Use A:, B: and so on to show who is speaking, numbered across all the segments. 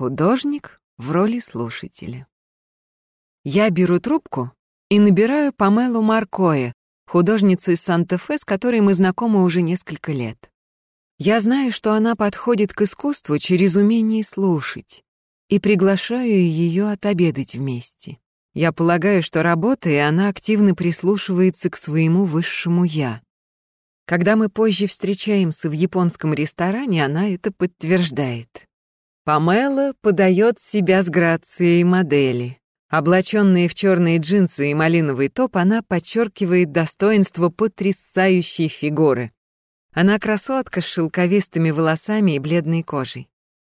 A: Художник в роли слушателя. Я беру трубку и набираю Памелу Маркоя, художницу из Санта-Фе, с которой мы знакомы уже несколько лет. Я знаю, что она подходит к искусству через умение слушать, и приглашаю ее отобедать вместе. Я полагаю, что работая, она активно прислушивается к своему высшему «я». Когда мы позже встречаемся в японском ресторане, она это подтверждает. Памела подает себя с грацией модели. Облаченная в черные джинсы и малиновый топ, она подчеркивает достоинство потрясающей фигуры. Она красотка с шелковистыми волосами и бледной кожей.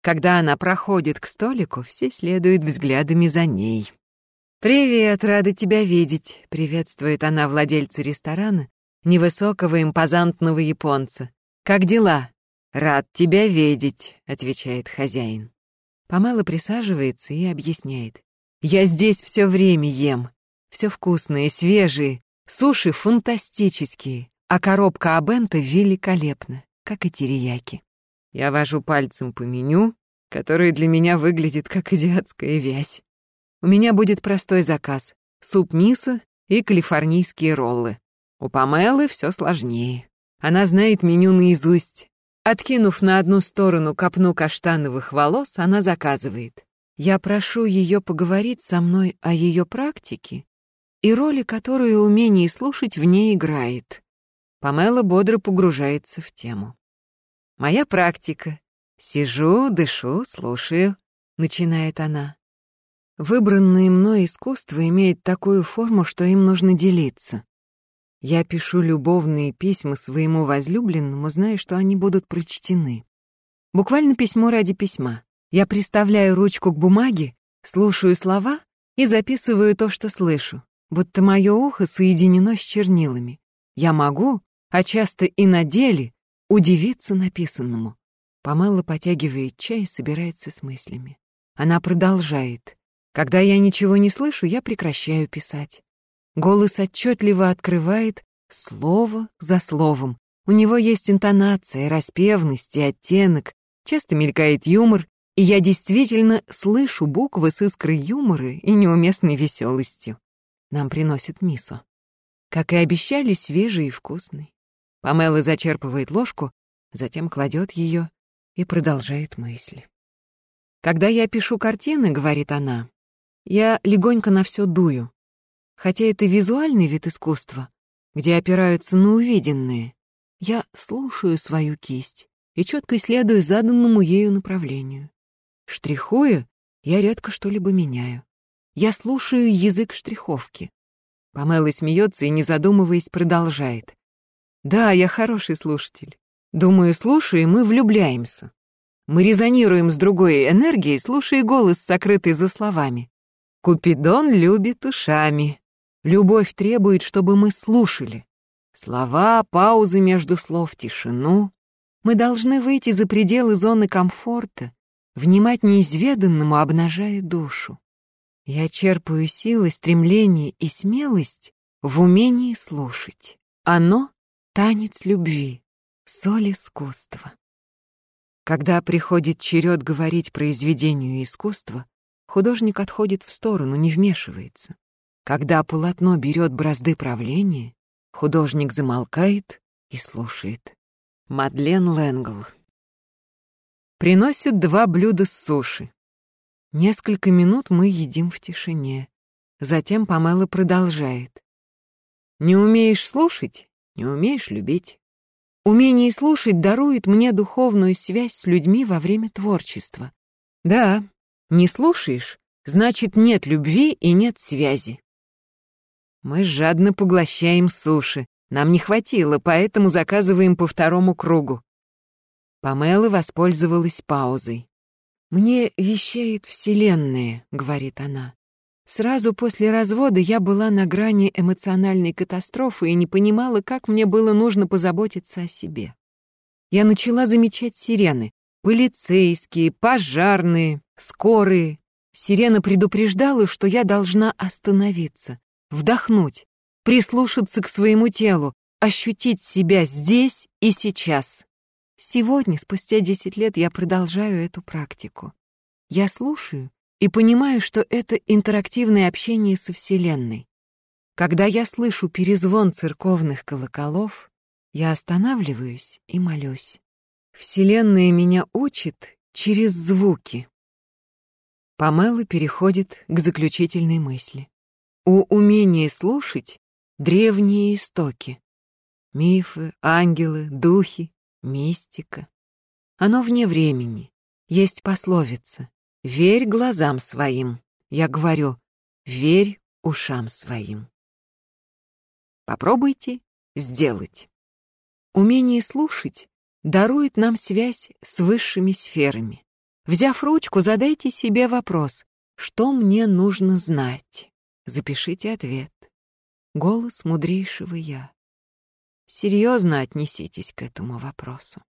A: Когда она проходит к столику, все следуют взглядами за ней. «Привет, рада тебя видеть», — приветствует она владельца ресторана, невысокого импозантного японца. «Как дела?» «Рад тебя видеть», — отвечает хозяин. Помало присаживается и объясняет. «Я здесь все время ем. Все вкусные, свежие, суши фантастические, а коробка Абента великолепна, как и терияки. Я вожу пальцем по меню, которое для меня выглядит как азиатская вязь. У меня будет простой заказ — суп мисо и калифорнийские роллы. У Памелы все сложнее. Она знает меню наизусть. Откинув на одну сторону копну каштановых волос, она заказывает. Я прошу ее поговорить со мной о ее практике и роли, которую умение слушать в ней играет. Памела бодро погружается в тему. «Моя практика. Сижу, дышу, слушаю», — начинает она. Выбранное мной искусство имеет такую форму, что им нужно делиться. Я пишу любовные письма своему возлюбленному, зная, что они будут прочтены. Буквально письмо ради письма. Я приставляю ручку к бумаге, слушаю слова и записываю то, что слышу, будто мое ухо соединено с чернилами. Я могу, а часто и на деле, удивиться написанному. Помелла потягивает чай и собирается с мыслями. Она продолжает. Когда я ничего не слышу, я прекращаю писать. Голос отчетливо открывает слово за словом. У него есть интонация, распевность и оттенок, часто мелькает юмор, и я действительно слышу буквы с искрой юмора и неуместной веселостью. Нам приносят мисо. Как и обещали, свежий и вкусный. Памела зачерпывает ложку, затем кладет ее и продолжает мысли. «Когда я пишу картины, — говорит она, я легонько на все дую. Хотя это визуальный вид искусства, где опираются на увиденное, я слушаю свою кисть и четко исследую заданному ею направлению. Штрихуя, я редко что-либо меняю. Я слушаю язык штриховки. Памела смеется и, не задумываясь, продолжает. Да, я хороший слушатель. Думаю, слушая, мы влюбляемся. Мы резонируем с другой энергией, слушая голос, сокрытый за словами. Купидон любит ушами. Любовь требует, чтобы мы слушали. Слова, паузы между слов, тишину. Мы должны выйти за пределы зоны комфорта, внимать неизведанному, обнажая душу. Я черпаю силы, стремление и смелость в умении слушать. Оно — танец любви, соль искусства. Когда приходит черед говорить произведению искусства, Художник отходит в сторону, не вмешивается. Когда полотно берет бразды правления, художник замолкает и слушает. Мадлен Ленгл. Приносит два блюда с суши. Несколько минут мы едим в тишине. Затем Памела продолжает. «Не умеешь слушать, не умеешь любить. Умение слушать дарует мне духовную связь с людьми во время творчества. Да, не слушаешь, значит, нет любви и нет связи. Мы жадно поглощаем суши. Нам не хватило, поэтому заказываем по второму кругу. Памела воспользовалась паузой. «Мне вещает Вселенная», — говорит она. Сразу после развода я была на грани эмоциональной катастрофы и не понимала, как мне было нужно позаботиться о себе. Я начала замечать сирены. Полицейские, пожарные, скорые. Сирена предупреждала, что я должна остановиться, вдохнуть, прислушаться к своему телу, ощутить себя здесь и сейчас. Сегодня, спустя десять лет, я продолжаю эту практику. Я слушаю и понимаю, что это интерактивное общение со Вселенной. Когда я слышу перезвон церковных колоколов, я останавливаюсь и молюсь. Вселенная меня учит через звуки. Памела переходит к заключительной мысли. У умения слушать древние истоки. Мифы, ангелы, духи, мистика. Оно вне времени. Есть пословица «Верь глазам своим». Я говорю «Верь ушам своим». Попробуйте сделать. Умение слушать дарует нам связь с высшими сферами. Взяв ручку, задайте себе вопрос «Что мне нужно знать?» Запишите ответ. Голос мудрейшего «Я». Серьезно отнеситесь к этому вопросу.